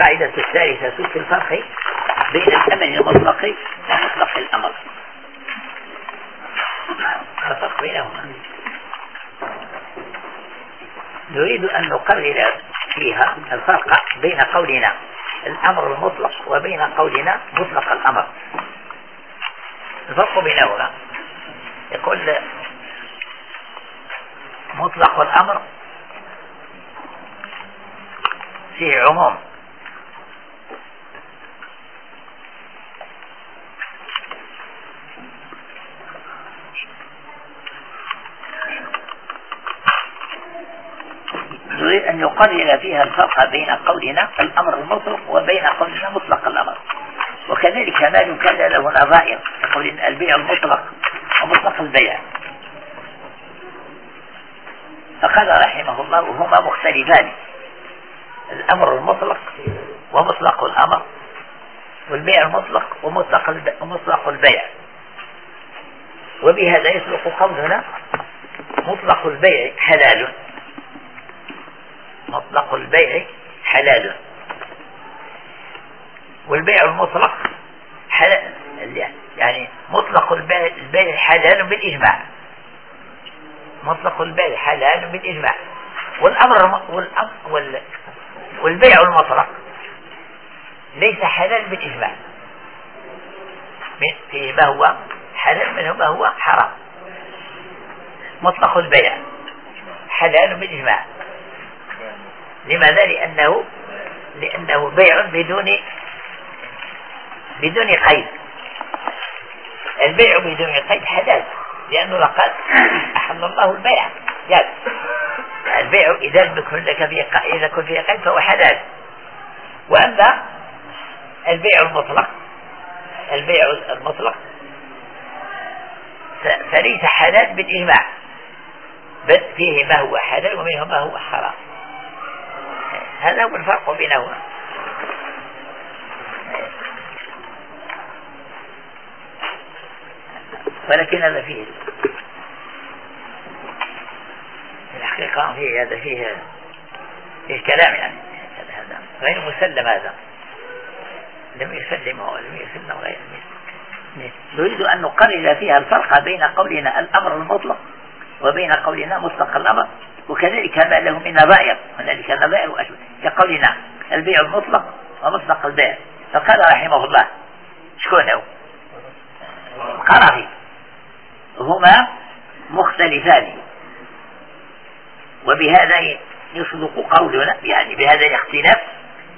القاعدة الثالثة في الفرق بين الأمن المطلق ومطلق الأمر. الفرق بينهما. نريد أن نقرر فيها الفرق بين قولنا الأمر المطلق وبين قولنا مطلق الأمر. الفرق بينهما يقول مطلق الأمر فيه عموم يقرر فيها الفرق بين قولنا الأمر المطلق وبين قولنا مطلق الأمر. وكذلك ما كان له نظائر يقول البيع المطلق ومطلق البيع. فقال رحمه الله هما مختلفان الأمر المطلق ومطلق الأمر والبيع المطلق ومطلق ومطلق البيع. وبهذا يسلق قولنا مطلق البيع حلال. مطلق البيع حلال. والبيع المطلق حلال يعني مطلق البيع, حلال بالإجماع. مطلق البيع حلال بالإجماع. والأمر والأمر والبيع المطلق ليس حلال بالإجماع. فيه ما هو حلال منه ما هو حرام. مطلق البيع حلال بالإجماع. لماذا؟ لأنه لأنه بيع بدون بدون قيد. البيع بدون قيد حلال لأنه لقد أحل الله البيع. جاز البيع إذا لم يكن لك فيه إذا كن فيه قيد فهو حلال. وأما البيع المطلق البيع المطلق فليس حلال بالإجماع بل فيه ما هو حلال ومنه ما هو حرام. هذا هو الفرق بينهما. ولكن هذا فيه الحقيقة فيه هذا فيه فيه كلام يعني. هذا غير مسلم هذا. لم يسلمه ولم يسلم غير نريد أن نقرر فيها الفرق بين قولنا الأمر المطلق وبين قولنا مطلق الأمر وكذلك ما له من نظائر هنالك نظائر وأشبه كقولنا البيع المطلق ومطلق البيع. فقال رحمه الله شكون هو؟ قرافي هما مختلفان. وبهذا يصدق قولنا يعني بهذا الاختلاف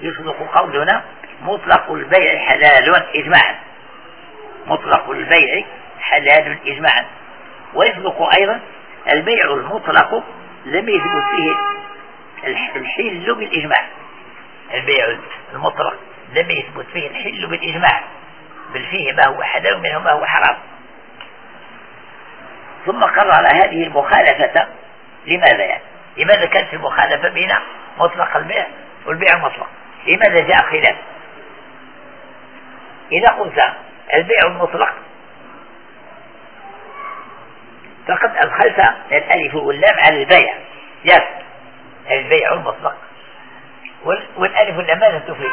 يصدق قولنا مطلق البيع حلال إجماعا. مطلق البيع حلال إجماعا. ويصدق أيضا البيع المطلق لم يثبت فيه الحل بالإجماع. البيع المطلق لم يثبت فيه الحل بالإجماع بل فيه ما هو حلال منه ما هو حرام. ثم قرر هذه المخالفة لماذا يعني؟ لماذا كانت المخالفة بين مطلق البيع والبيع المطلق. لماذا جاء خلاف؟ إذا قلت البيع المطلق فقد أدخلت الألف واللام على البيع. يس. البيع المطلق والألف واللام ماذا تفيد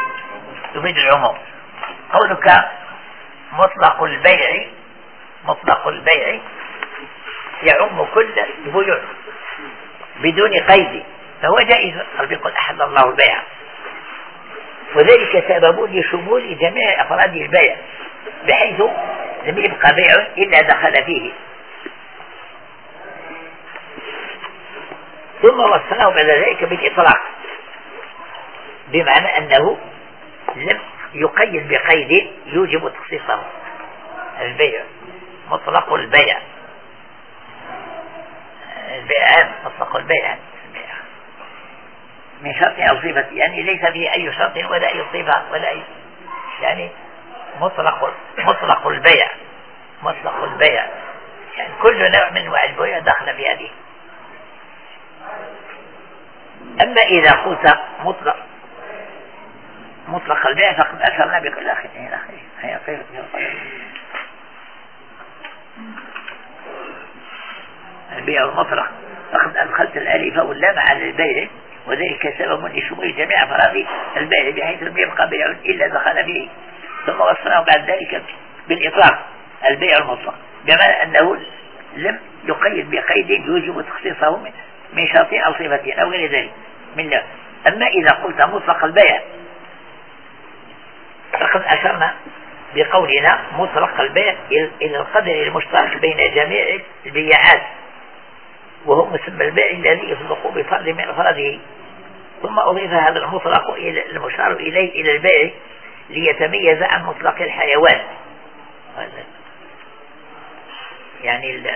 تفيد العموم. قولك مطلق البيع مطلق البيع يعم كل البيوع بدون قيد فهو جائز. يقول أحل الله البيع. وذلك سبب لشمول جميع أفراد البيع بحيث لم يبقى بيع إلا دخل فيه. ثم وصله بعد ذلك بالإطلاق. بمعنى أنه لم يقيد بقيد يوجب تخصيصه. البيع مطلق البيع. البيع مطلق البيع. من شرط أو صفة يعني ليس فيه أي شرط ولا أي صفة ولا أي يعني مطلق مطلق البيع مطلق البيع. يعني كل نوع من أنواع البيع دخل في هذه. أما إذا قلت مطلق مطلق البيع فقد أشرنا بكل آخر إلى آخره. هي خير البيع المطلق فقد أدخلت الألف واللام على البيع وذلك سبب لشمول جميع أفراد البيع بحيث لم يبقى بيع إلا دخل فيه. ثم وصلنا بعد ذلك بالإطلاق البيع المطلق. بمعنى أنه لم يقيد بقيد يوجب تخصيصه من شرط أو صفة أو غير ذلك. من لا أما إذا قلت مطلق البيع فقد أشرنا بقولنا مطلق البيع إلى القدر المشترك بين جميع البيعات وهو مسمى البيع الذي يصدق بفرد من أفراده. ثم أضيف هذا المطلق إلى المشار إليه إلى البيع ليتميز عن مطلق الحيوان. يعني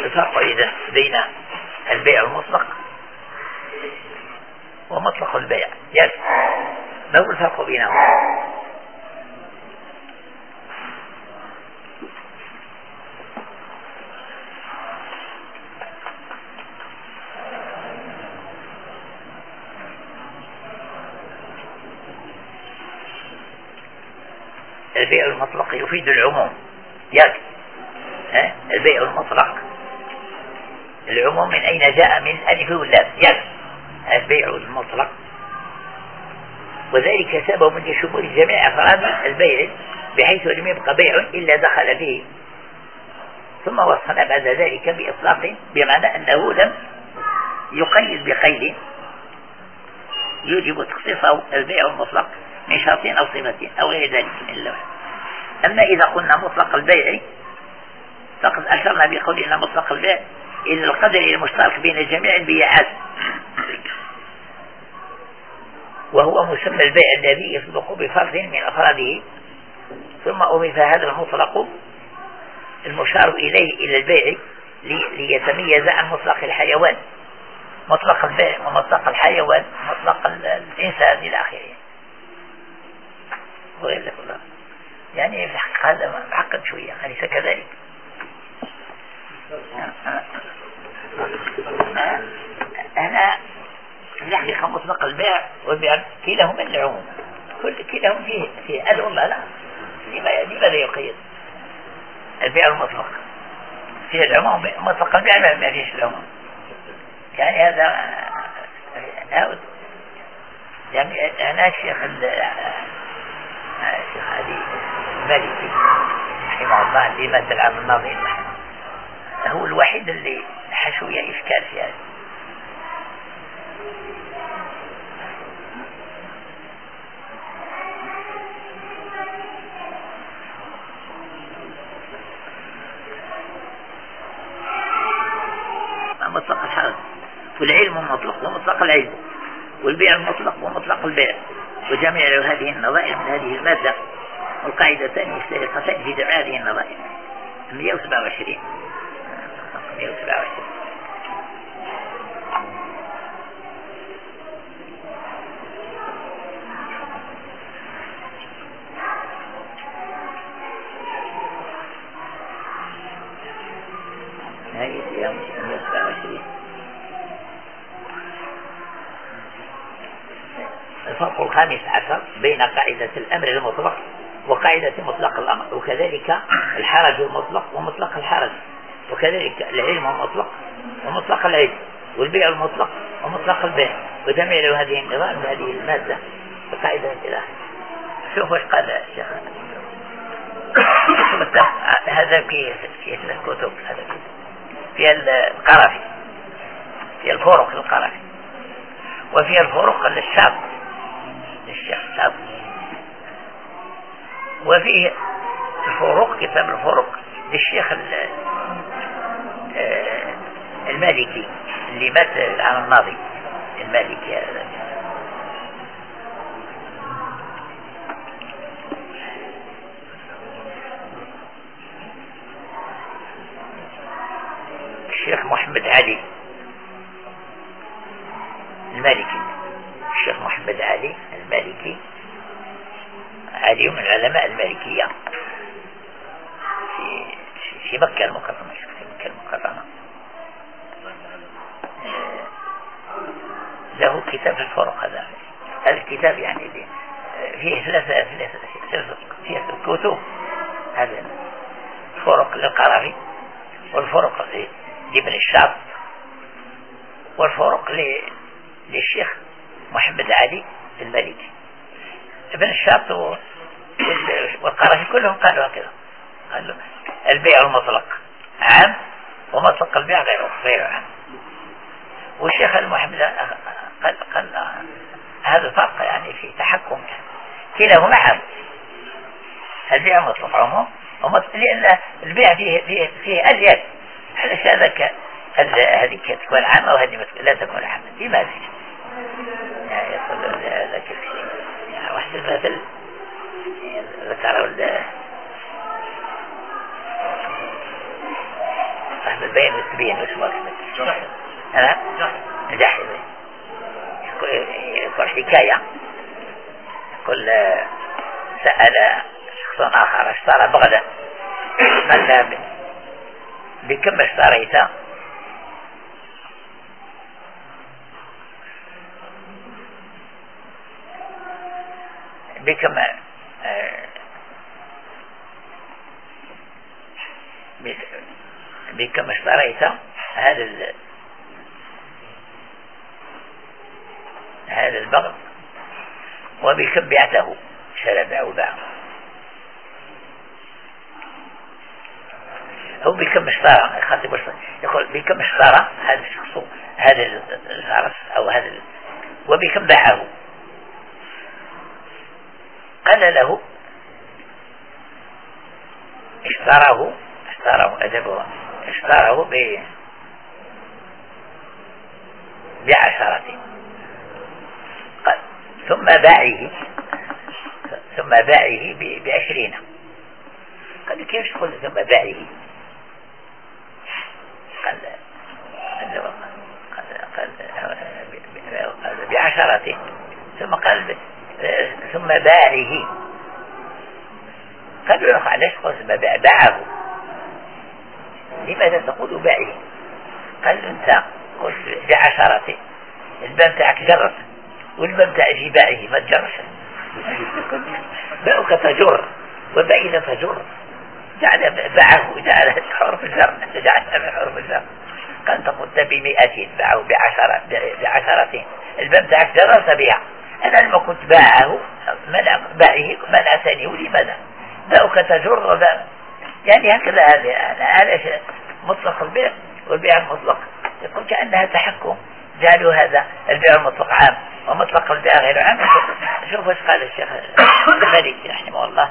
الفرق إذا بين البيع المطلق. ومطلق البيع يس. ما هو الفرق بينهما البيع المطلق يفيد العموم. يك البيع المطلق. العموم من أين جاء من ألف واللام يك البيع المطلق. وذلك سبب لشمول جميع أفراد البيع بحيث لم يبقى بيع إلا دخل فيه. ثم وصلنا بعد ذلك بإطلاق بمعنى أنه لم يقيد بقيد. يوجب تخصيصه البيع المطلق من شرط أو صفة أو غير ذلك من اللوح. أما إذا قلنا مطلق البيع فقد أشرنا بقولنا مطلق البيع إلى القدر المشترك بين جميع البيعات وهو مسمى البيع الذي يسبق بفرد من أفراده. ثم أضيف هذا المطلق المشار إليه إلى البيع ليتميز عن مطلق الحيوان. مطلق البيع ومطلق الحيوان مطلق الإنسان إلى آخره. وغير يعني في الحقيقة هذا معقد شوية أليس كذلك؟ أنا الحقيقة مطلق البيع والبيع كلاهما العموم. كل كلاهما فيه فيه العموم لا؟ لماذا يقيد البيع المطلق؟ فيه العموم مطلق البيع ما فيش العموم. يعني هذا يعني أنا الشيخ الشيخ علي المالكي رحمه الله اللي العام الماضي. هو الوحيد اللي حشوية إشكال في هذا. مطلق الحرج والعلم مطلق ومطلق العلم. والبيع المطلق ومطلق البيع. وجميع هذه النظائر من هذه المادة. والقاعدتان مشتركتان في جميع هذه النظائر. 127 127 قاعدة الأمر المطلق وقاعدة مطلق الأمر وكذلك الحرج المطلق ومطلق الحرج وكذلك العلم المطلق ومطلق العلم والبيع المطلق ومطلق البيع وجميع هذه النظام هذه المادة القاعدة إلى شوف إيش قال الشيخ. هذا في في الكتب هذا في القرافي في الفرق القرافي وفي الفرق للشاب وفيه الفروق كتاب الفروق للشيخ آه، المالكي اللي مات العام الماضي المالكي هذا. الشيخ محمد علي. المالكي. الشيخ محمد علي المالكي. علي من العلماء المالكية في في مكة المكرمة في مكة المكرمة. له كتاب الفرق هذا هذا الكتاب يعني فيه ثلاثة ثلاثة الكتب هذا الفرق للقرافي والفرق لابن الشاط والفروق للشيخ محمد علي المالكي ابن الشاط والقرافي كلهم قالوا هكذا. قالوا البيع المطلق عام ومطلق البيع غير غير عام. والشيخ المحمد قال قال هذا الفرق يعني في تحكم كلاهما عام. البيع مطلق عموم لأن البيع فيه فيه فيه أزيد. على ذاك هذه تكون عامة وهذه لا تكون عامة لماذا؟ يعني يقول ذاك يعني واحد المثل ذكره أحمد بين والتبين اسمه أحمد أنا نجاحي يقول حكاية. يقول سأل شخص آخر اشترى بغدا قال بكم اشتريت بكم آه، بكم اشتريت هذا هذا البغل وبكم بعته شرى باع. وباع هو بكم اشترى يخاطب يقول بكم اشترى هذا الشخص هذا الفرس أو هذا وبكم باعه. قال له اشتراه اشتراه أدبه. ب بعشرة. قال ثم باعه ثم باعه بعشرين. قال كيف تقول ثم باعه؟ قال قال قال بعشرة. ثم قال ثم باعه. قالوا له علاش قلت باعه. لماذا تقول باعه قال انت قلت بعشرة. الباب تاعك جرس. والباب تاع باعه ما تجرش. باؤك تجر وبعيد تجر جعل باعه جعل حرف الجر جعل حرف الجر قال قلت بمئة باعه بعشرة بعشرة. الباب تاعك جرس بها أنا لما كنت باعه منع باعه منعتني ولماذا؟ باعك تجر يعني هكذا هذا هذا مطلق البيع والبيع المطلق. يقول كأنها تحكم جعلوا هذا البيع المطلق عام. ومطلق البيع غير عام. شوف إيش قال الشيخ الملك رحمه الله.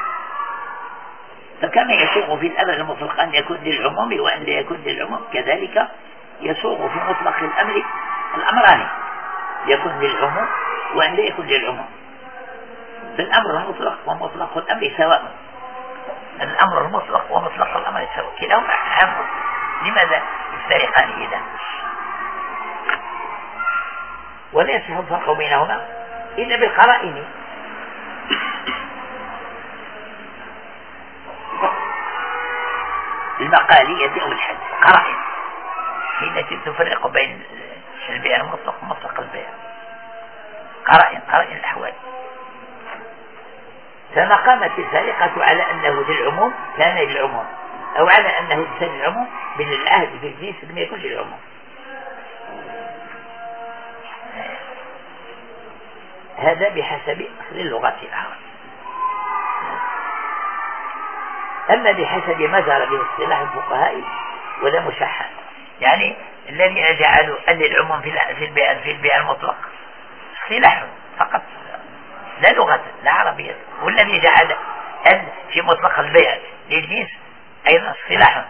فكما يسوغ في الأمر المطلق أن يكون للعموم وأن لا يكون للعموم. كذلك يسوغ في مطلق الأمر الأمران يكون للعموم وأن لا يكون للعموم. فالأمر المطلق ومطلق الأمر سواء. الأمر المطلق ومطلق الأمر سواء. كلاهما عام لماذا؟ يفترقان إذا. ولا يصح الفرق بينهما إلا بالقرائن. المقالية أو الحد قرائن هي التي تفرق بين البيع المطلق ومطلق البيع. قرائن قرائن الأحوال. فما قامت السرقة على أنه للعموم كان للعموم أو على أنه للعموم من العهد في الجنس لم يكن للعموم هذا بحسب أصل اللغة العرب أما بحسب ما جرى به اصطلاح الفقهاء ولا مشحن. يعني الذين جعلوا أن العموم في البيع في البيع المطلق. اصطلاح فقط. لا لغة لا عربية. والذي جعل أن في مطلق البيع للجنس أيضا اصطلاح.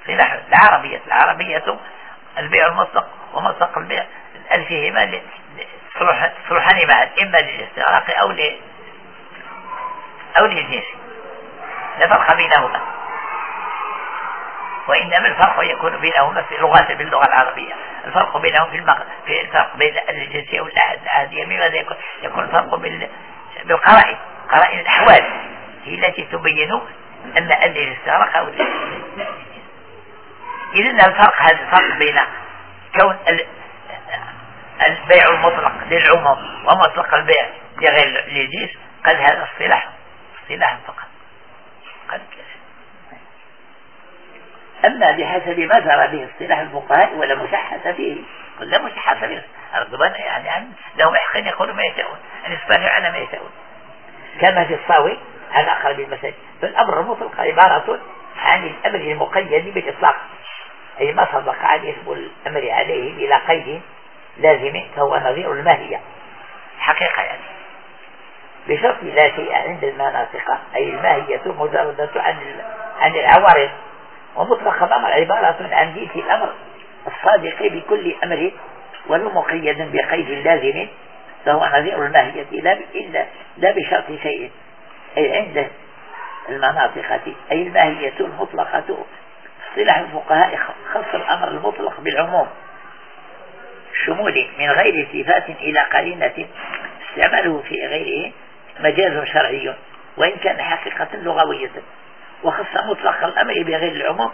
اصطلاح لا عربية. العربية البيع المطلق ومطلق البيع. فيهما صلحان معا إما للاستغراق أو ل أو للجنس لا فرق بينهما. وإنما الفرق يكون بينهما في لغات باللغة العربية. الفرق بينهم في المغ... في الفرق بين الجنسية والعهد العهدية بماذا يكون يكون الفرق بال... بالقرائن. قرائن الأحوال هي التي تبين أن الاستغراق أو إذا الفرق هذا الفرق بين كون البيع المطلق للعموم ومطلق البيع لغير للجنس قد هذا اصطلاح اصطلاح فقط قد أما بحسب ما جرى به اصطلاح الفقهاء ولا مشحة فيه. قل لا مشحة فيه. الرضوان يعني عن لهم يحقين يقولوا ما يشاءون أن يصبحوا على ما يشاءون. كما في الصاوي على أقرب المساجد فالأمر المطلق عبارة عن الأمر المقيد بالإطلاق. أي ما سبق عن اسم الأمر عليه بلا قيد لازم فهو نظير الماهية. حقيقة يعني. بشرط لا شيء عند المناطق. أي الماهية مجردة عن عن العوارض. ومطلق الأمر عبارة عن جيت الأمر الصادق بكل أمر ولو مقيدا بقيد لازم فهو نظير الماهية لا إلا لا بشرط شيء. أي عند المناطق أي الماهية المطلقة اصطلاح الفقهاء خص الأمر المطلق بالعموم. شمول من غير صفات إلى قرينة استعمله في غيره مجاز شرعي وإن كان حقيقة لغوية. وخص مطلق الأمر بغير العموم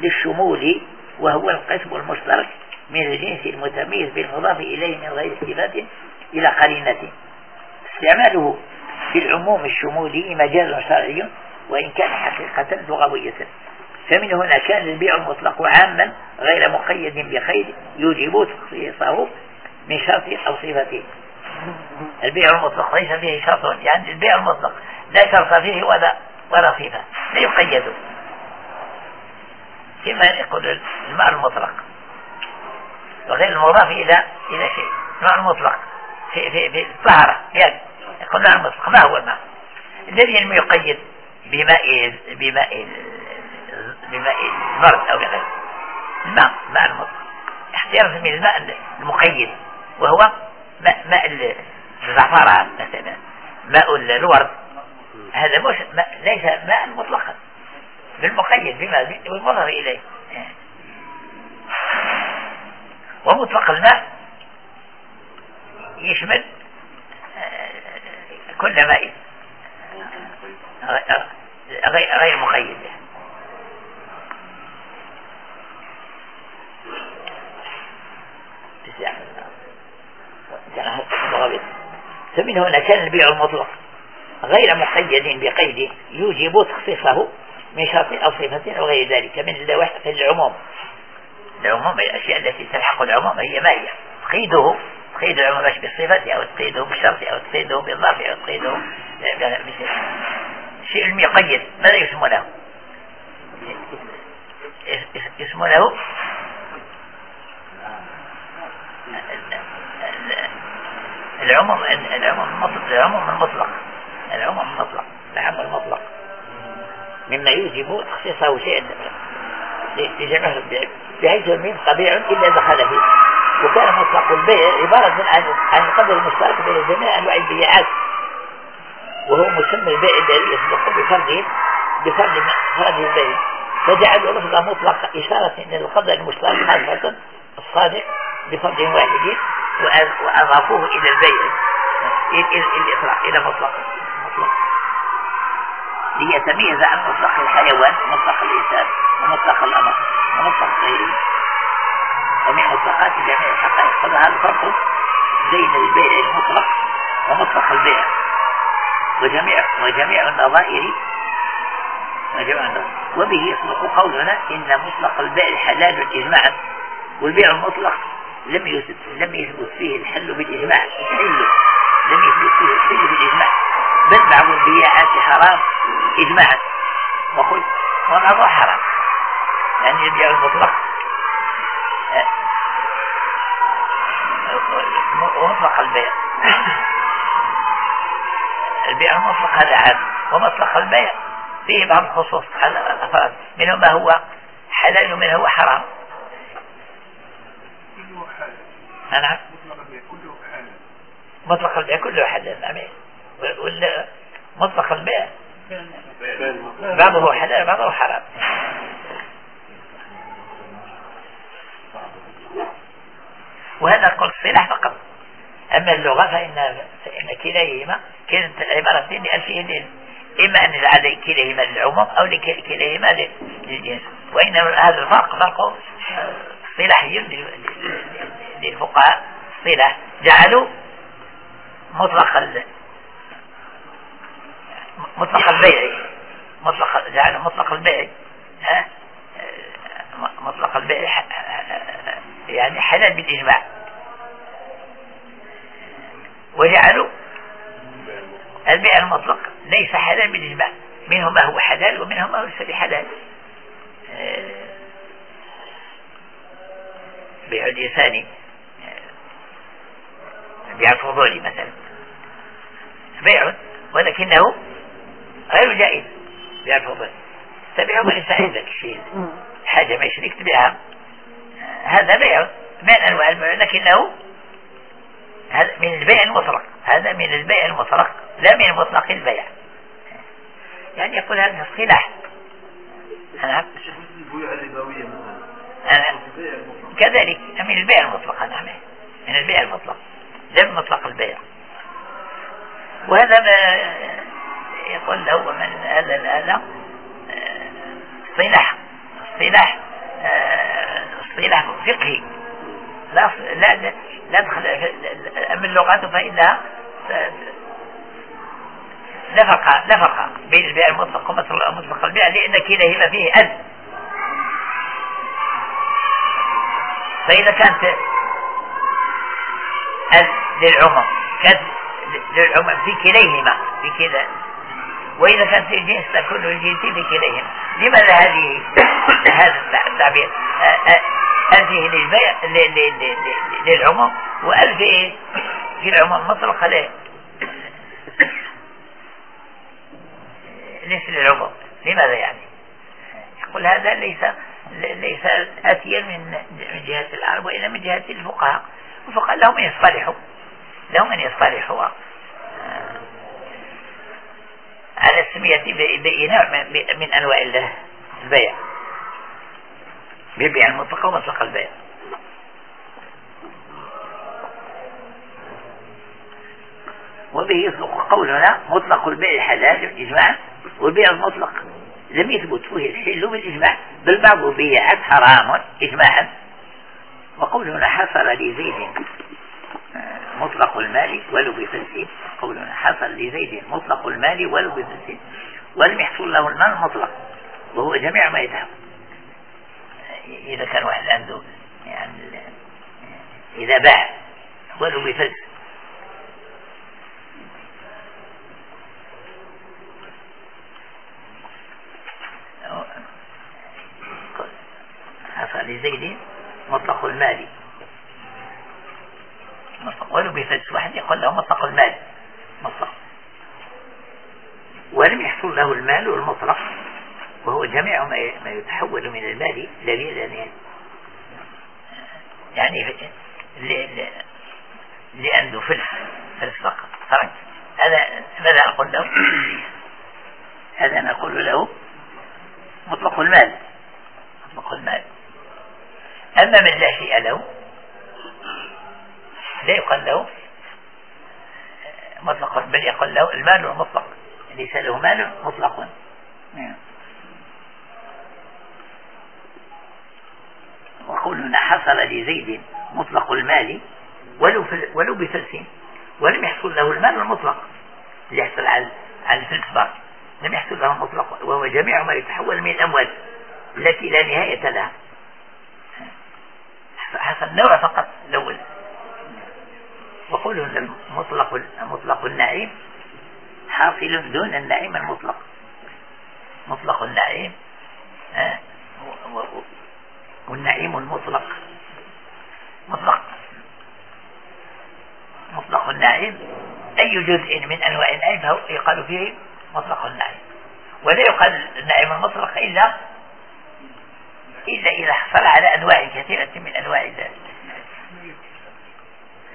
للشمول وهو القسم المشترك من الجنس المتميز بالمضاف إليه من غير صفات إلى قرينة. استعماله في العموم الشمولي مجاز شرعي وإن كان حقيقة لغوية. فمن هنا كان البيع المطلق عاما غير مقيد بخير يوجب تخصيصه من شرط أو صفة. البيع المطلق ليس فيه شرط يعني البيع المطلق لا شرط فيه ولا صفة لا يقيد. كما يقول الماء المطلق. وغير المضاف إلى إلى شيء. الماء المطلق. في في في الطهارة. يعني يقول الماء المطلق. ما هو الماء؟ الذي لم يقيد بماء بماء بماء البرد أو بغيره الماء ماء المطر احتياط من الماء المقيد. وهو ماء, ماء الزعفران مثلا. ماء الورد. هذا مش ماء ليس ماء مطلقا بالمقيد بما بالنظر إليه ومطلق الماء يشمل آه، كل ماء غير مقيد فمن هنا كان البيع المطلق غير مقيد بقيد يوجب تخصيصه من شرط أو صفة أو غير ذلك من اللوحة العموم. العموم الأشياء التي تلحق العموم هي ما هي تقيده تقيد العموم بالصفة أو تقيده بالشرط أو تقيده بالظرف أو تقيده الشيء المقيد ماذا يسمونه؟ يسمونه العموم العموم المطلق العموم المطلق. العموم المطلق العام المطلق مما يوجب تخصيصه شيئا. البيع بحيث من طبيع إلا دخل فيه وكان مطلق البيع عبارة عن عن القدر المشترك بين جميع أنواع البيعات وهو مسمى البيع الذي يصدق بفرد بفرد فرد البيع. فجعلوا لفظة مطلقة إشارة إلى القدر المشترك خاصة الصادق بفرد واحد وأضافوه إلى البيع إلى مطلق مطلق ليتميز عن مطلق الحيوان ومطلق الإنسان ومطلق الأمر ومطلق غيره. ومن مطلقات جميع الحقائق فهذا الفرق بين البيع المطلق ومطلق البيع. وجميع وجميع النظائر وجميع النظائر. وبه يصدق قولنا إن مطلق البيع حلال إجماعا والبيع المطلق لم يثبت لم يثبت فيه الحل بالإجماع. الحل لم يثبت فيه الحل بالإجماع. بل بعض البياعات حرام إجماعا وقل وبعضها حرام. يعني البيع المطلق. ومطلق البيع. البيع المطلق هذا عام. ومطلق البيع. فيه بعض الخصوص. منه ما هو حلال ومنه هو حرام. نعم. مطلق البيع كله حلال. نعم مطلق البيع. بعضه حلال بعضه حرام. وهذا قول الصلاح فقط. أما اللغة فإن, فإن كليهما كانت عبارتين لألفين إما أن نجعل كليهما للعموم أو كليهما للجنس وإنما هذا الفرق فرق صلاحي للفقهاء. صلاح جعلوا مطلق مطلق البيع. مطلق جعلوا مطلق البيع. مطلق البيع يعني حلال بالإجماع. وجعلوا البيع المطلق ليس حلال بالإجماع. منه ما هو حلال ومنه ما هو ليس بحلال. بيع الإنسان بيع الفضولي مثلا. بيع ولكنه غير جائز. بيع الفضولي تبيع وليس عندك شيء. حاجة ما يشريك تبيعها هذا بيع. من أنواع البيع لكنه هذا من البيع المطلق. هذا من البيع المطلق. لا من مطلق البيع. يعني يقول هذا اصطلاح. نعم كذلك من البيع المطلق. نعم من البيع المطلق. لا من مطلق البيع. وهذا ما يقول له من هذا هذا اصطلاح اصطلاح اصطلاح فقهي. لا لا لا دخل من لغته فإنها لا فرق بين البيع المطلق ومطلق البيع لأن كلاهما فيه أذ فإذا كانت أذ للعمم كانت للعمم في كليهما في كلا وإذا كان في الجنس تكون الجنس في كليهما لماذا هذه هذا التعبير؟ ألفه للعموم وألفه في العموم مطلقة له ليس للعموم. لماذا يعني؟ يقول هذا ليس ليس أتيا من من جهة العرب وإلا من جهة الفقهاء. الفقهاء لهم من يصطلحوا. لهم من يصطلحوا. على السمية بنوع من أنواع البيع. بالبيع المطلق ومطلق البيع. وبه يطلق قولنا مطلق البيع حلال إجماعا والبيع المطلق لم يثبت فيه الحل بالإجماع بل بعض البيعات حرام إجماعا. وقولنا حصل لزيد مطلق المال ولو بفلسه قولنا حصل لزيد مطلق المال ولو بفلسه ولم يحصل له المال المطلق وهو جميع ما يذهب إذا كان واحد عنده يعني إذا باع ولو بفلس حصل لزيد مطلق المال ولو بفلس واحد يقول له مطلق المال. مطلق. ولم يحصل له المال المطلق وهو جميع ما يتحول من المال دليل يعني. لأنه فلس فلس فقط. فرنك هذا ماذا نقول له؟ هذا نقول له مطلق المال. مطلق المال. أما من لا شيء له لا يقال له مطلق بل يقال له المال المطلق ليس له مال مطلق. وقولنا حصل لزيد مطلق المال ولو ولو بفلس ولم يحصل له المال المطلق. اللي يحصل على على الفلس لم يحصل له المطلق وهو جميع ما يتحول من الأموال التي لا نهاية لها. حصل نوع فقط الأول وقوله ان المطلق مطلق النعيم حاصل دون النعيم المطلق. مطلق النعيم والنعيم المطلق. مطلق. مطلق النعيم أي جزء من أنواع النعيم يقال فيه مطلق النعيم. ولا يقال النعيم المطلق إلا إلا إذا حصل على أنواع كثيرة من أنواع ذلك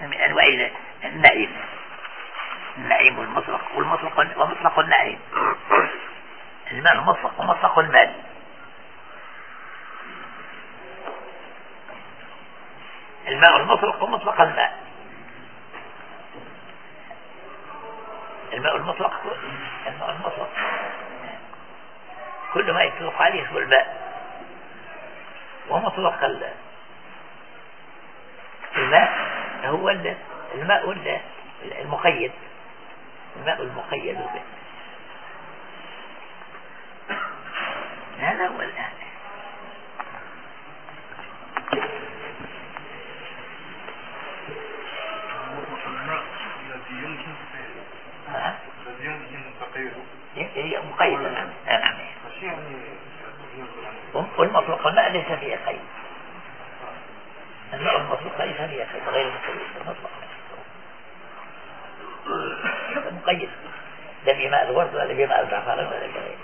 من أنواع النعيم. النعيم المطلق والمطلق ومطلق النعيم. المال المطلق ومطلق المال. الماء المطلق ومطلق الماء الماء المطلق الماء المطلق. كل ما يطلق عليه اسم الماء. ومطلق الماء هو الماء المقيد. الماء المقيد. به هذا هو الآن. الذي يمكن تقييده مقيد. نعم نعم والمطلق الماء ليس فيه قيد. الماء المطلق ليس فيه قيد غير مقيد. المطلق مقيد. لا بماء الورد ولا بماء الزعفران ولا بغيره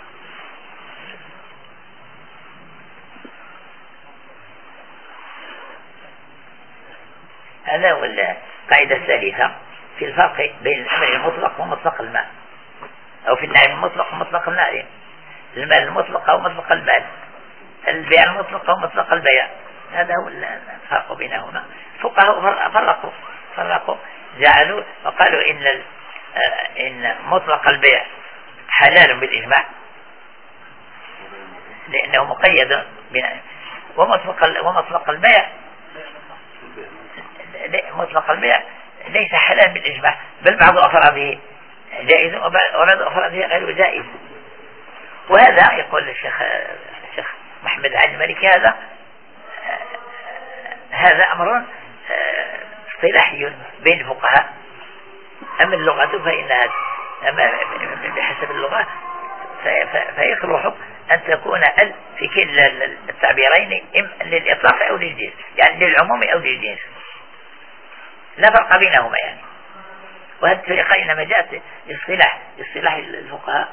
هذا هو القاعدة الثالثة في الفرق بين الأمر المطلق ومطلق الماء أو في النعيم المطلق ومطلق النعيم المال المطلق أو مطلق المال. البيع المطلق أو مطلق البيع. هذا هو الفرق بينهما. فقهاء فرقوا فرقوا جعلوا وقالوا إن آه، إن مطلق البيع حلال بالإجماع. لأنه مقيد ومطلق ومطلق البيع مطلق البيع ليس حلال بالإجماع. بل بعض أفراده جائز وبعض أفراده غير جائز. وهذا يقول الشيخ الشيخ محمد علي المالكي هذا هذا أمر اصطلاحي بين الفقهاء. أما اللغة فإنها أما بحسب اللغة فيصلح أن تكون ال في كلا التعبيرين إما للإطلاق أو للجنس يعني للعموم أو للجنس. لا فرق بينهما يعني. وهذه الطريقة إنما جاءت اصطلاح اصطلاح الفقهاء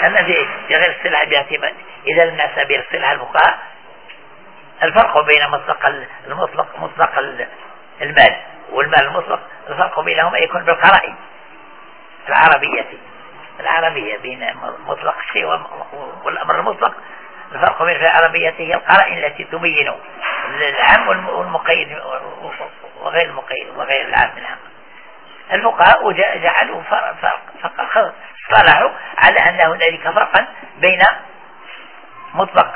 أما في غير اصطلاح باعتماد إذا لم نأسى باصطلاح الفقهاء الفرق بين مطلق المطلق مطلق المال والمال المطلق الفرق بينهما يكون بالقرائن العربية العربية بين مطلق الشيء والأمر المطلق الفرق بين العربية هي القرائن التي تبين العام والمقيد وغير المقيد وغير العام العام. الفقهاء جعلوا فرق اصطلحوا على أن هنالك فرقا بين مطلق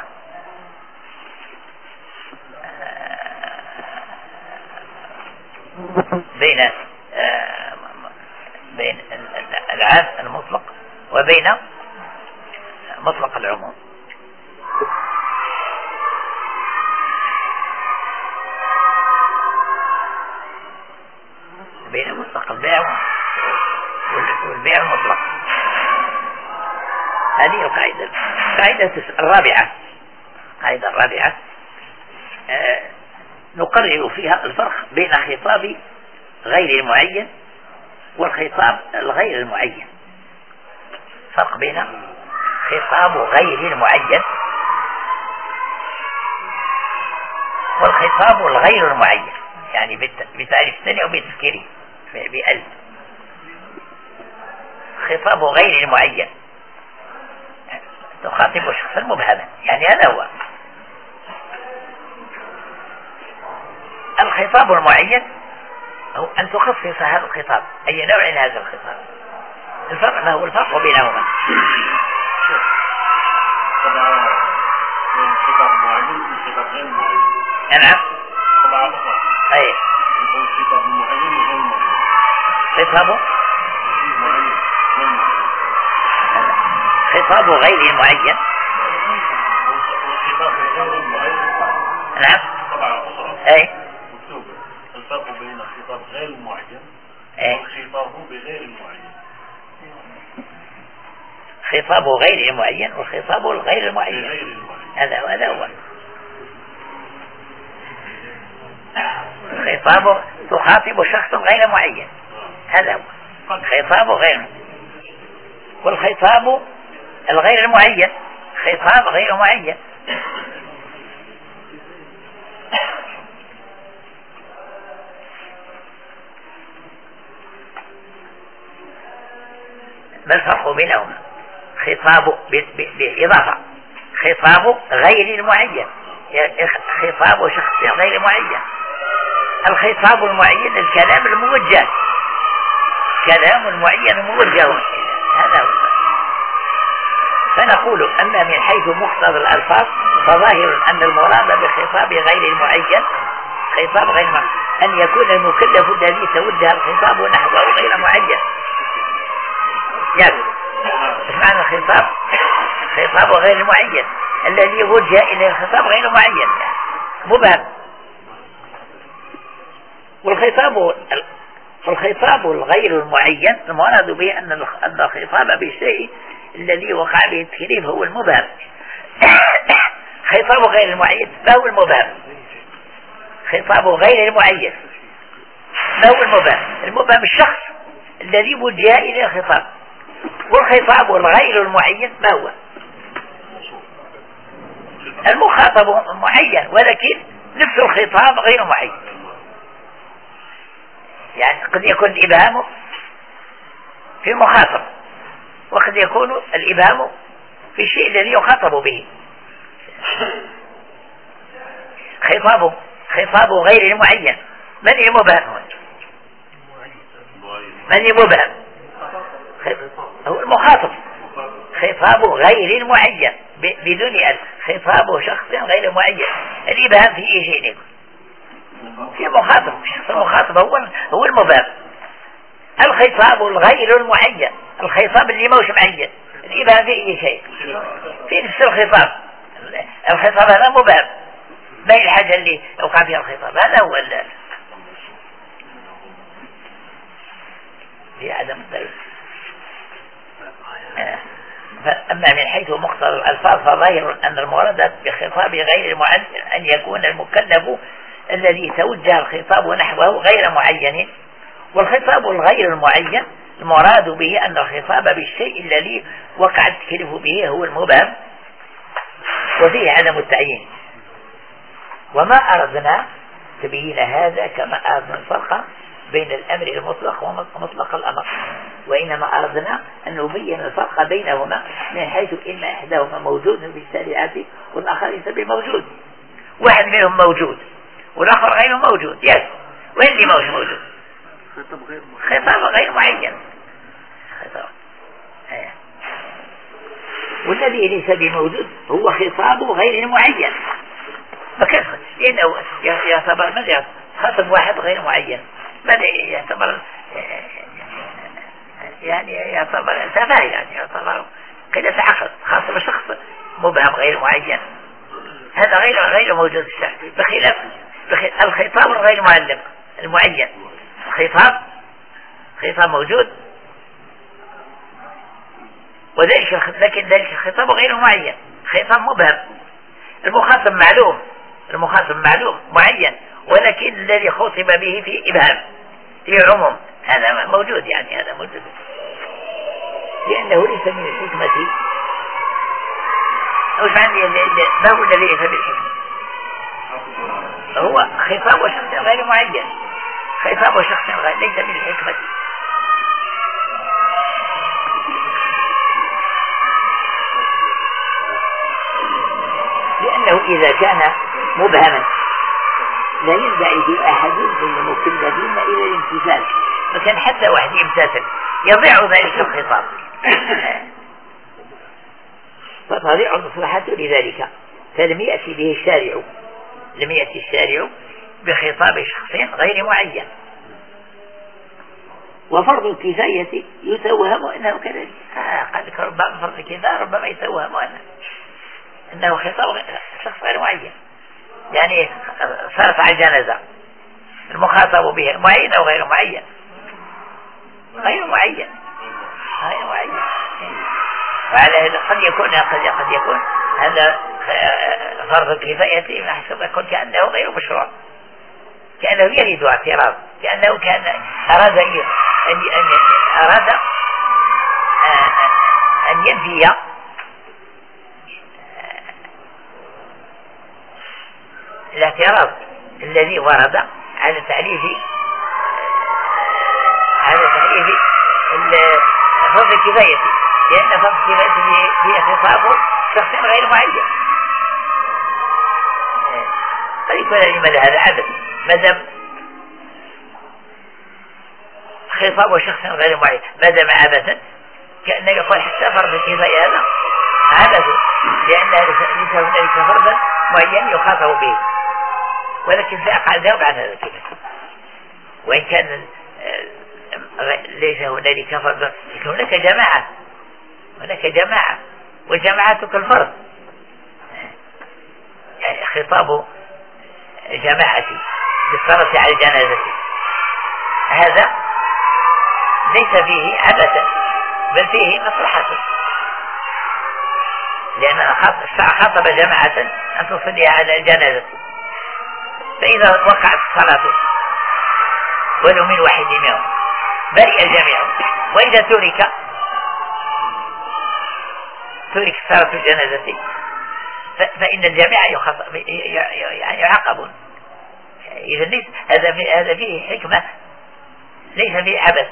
بين بين العام المطلق وبين مطلق العموم. بين مطلق البيع والبيع المطلق. هذه القاعدة. القاعدة الرابعة. القاعدة الرابعة آه نقرر فيها الفرق بين خطاب غير المعين والخطاب الغير المعين. فرق بين خطاب غير المعين والخطاب الغير المعين. يعني بتعريف ثاني أو بتذكيره بألف. خطاب غير المعين تخاطب شخصا مبهما. يعني هذا هو. الخطاب المعين هو أن تخصص هذا الخطاب. أي نوع هذا الخطاب؟ الفرق ما هو؟ الفرق بينهما. خطاب معين معين نعم. أي. خطاب معين معين معين معين خطاب معين والخطاب غير معين نعم. الفرق بين الخطاب غير المعين أي والخطاب بغير المعين خطاب غير المعين وخطاب الغير المعين هذا هو هذا هو. خطاب تخاطب شخص غير معين. هذا هو. خطاب غير والخطاب الغير المعين خطاب غير معين. ما الفرق بينهما خطاب ب- ب- بإضافة. خطاب غير المعين. خطاب شخص غير معين. الخطاب المعين الكلام الموجه. كلام المعين موجه. هذا هو. فنقول أما من حيث مقتضى الألفاظ فظاهر أن المراد بخطاب غير المعين خطاب غير معين أن يكون المكلف الذي توجه الخطاب نحوه غير معين. إيش معنى الخطاب؟ خطاب غير معين. الذي وجه إليه الخطاب غير معين. مبهم. والخطاب والخطاب الغير المعين المراد به أن الخ- أن الخطاب بالشيء الذي وقع به التكليف هو المبهم. خطاب غير المعين ما هو المبهم؟ خطاب غير المعين. ما هو المبهم؟ المبهم الشخص الذي وجه إليه الخطاب. والخطاب الغير المعين ما هو؟ المخاطب معين ولكن نفس الخطاب غير معين. يعني قد يكون الإبهام في المخاطب وقد يكون الإبهام في الشيء الذي يخاطب به. خطاب خطاب غير المعين. من المبهم؟ من المبهم؟ هو المخاطب. خطاب غير المعين بدون ألف. خطاب شخص غير معين. الإبهام في أي شيء يكون في مخاطب. الشخص المخاطب هو هو المبهم. الخطاب الغير المعين الخطاب اللي موش معين. الإبهام في أي شيء في نفس الخطاب. الخطاب هذا مبهم. ما هي الحاجة اللي وقع فيها الخطاب؟ هذا هو في عدم آه. أما من حيث مقتضى الألفاظ فظاهر أن المراد بخطاب غير المعين أن يكون المكلف الذي توجه الخطاب نحوه غير معين. والخطاب الغير المعين المراد به أن الخطاب بالشيء الذي وقع التكليف به هو المبهم وفيه عدم التعيين. وما أردنا تبيين هذا كما أردنا الفرق بين الأمر المطلق ومطلق الأمر. وإنما أردنا أن نبين الفرق بينهما من حيث إن إحداهما موجود في الشريعة والآخر ليس بموجود واحد منهم موجود والآخر غير موجود. يس وين اللي موش موجود. خطاب غير معين خطاب غير معين. خطاب. آه. والذي ليس بموجود هو خطاب غير معين. فكيف لأنه يعتبر يعتبر؟ خطب واحد غير معين. ماذا يعتبر يعني يعتبر سفاه يعني يعتبر قلة عقل خاصة بشخص مبهم غير معين. هذا غير غير موجود في بخلاف الخطاب الغير معلم المعين. خطاب خطاب موجود. وذلك لكن ذلك الخطاب غير معين. خطاب مبهم المخاطب معلوم المخاطب معلوم معين. ولكن الذي خطب به في إبهام في عموم. هذا موجود يعني هذا موجود. لأنه ليس من الحكمة. وش معنى ما هو الذي ليس بالحكمة؟ هو خطاب شخص غير معين. خطاب شخص غير ليس بالحكمة. لأنه إذا كان مبهما. ينبغي في أحد من المكلفين إلى الامتثال فكان حتى واحد يمتثل يضيع ذلك الخطاب. فتضيع المصلحة لذلك. فلم يأتي به الشارع. لم يأتي الشارع بخطاب شخص غير معين. وفرض الكفاية يتوهم أنه كذلك. آه قال لك ربما فرض الكفاية ربما يتوهم أنه أنه خطاب شخص غير معين. يعني صارت على الجنازة. المخاطب به معين أو غير معين. غير معين. غير معين. وعلى قد يكون قد قد يكون هذا فرض الكفاية من حسب يكون كأنه غير مشروع. كأنه يريد اعتراض. كأنه كأن أراد أن أن أراد أن ينفي الاعتراض الذي ورد على تعريف على تعريف فرض الكفاية لأن فرض الكفاية هي خطاب شخص غير معين. قد يكون لماذا هذا عبث؟ ما دام خطاب شخص غير معين. ما دام عبثا كأنه يقول حتى فرض الكفاية هذا عبث لأن ليس هنالك فرضا معين يخاطب به. ولكن الجواب عن هذا الكلام وإن كان آه، ليس هنالك فرد لكن هناك جماعة. هناك جماعة. والجماعة كالفرد يعني خطاب جماعة بالصلاة على الجنازة. هذا ليس فيه عبثا بل فيه مصلحة. لأن خاطب جماعة أن تصلي على الجنازة. فإذا وقعت الصلاة ولو من واحد منهم برئ الجميع. وإذا ترك ترك صلاة الجنازة فإن الجميع يعني يعاقبون إذا هذا فيه حكمة ليس فيه عبث.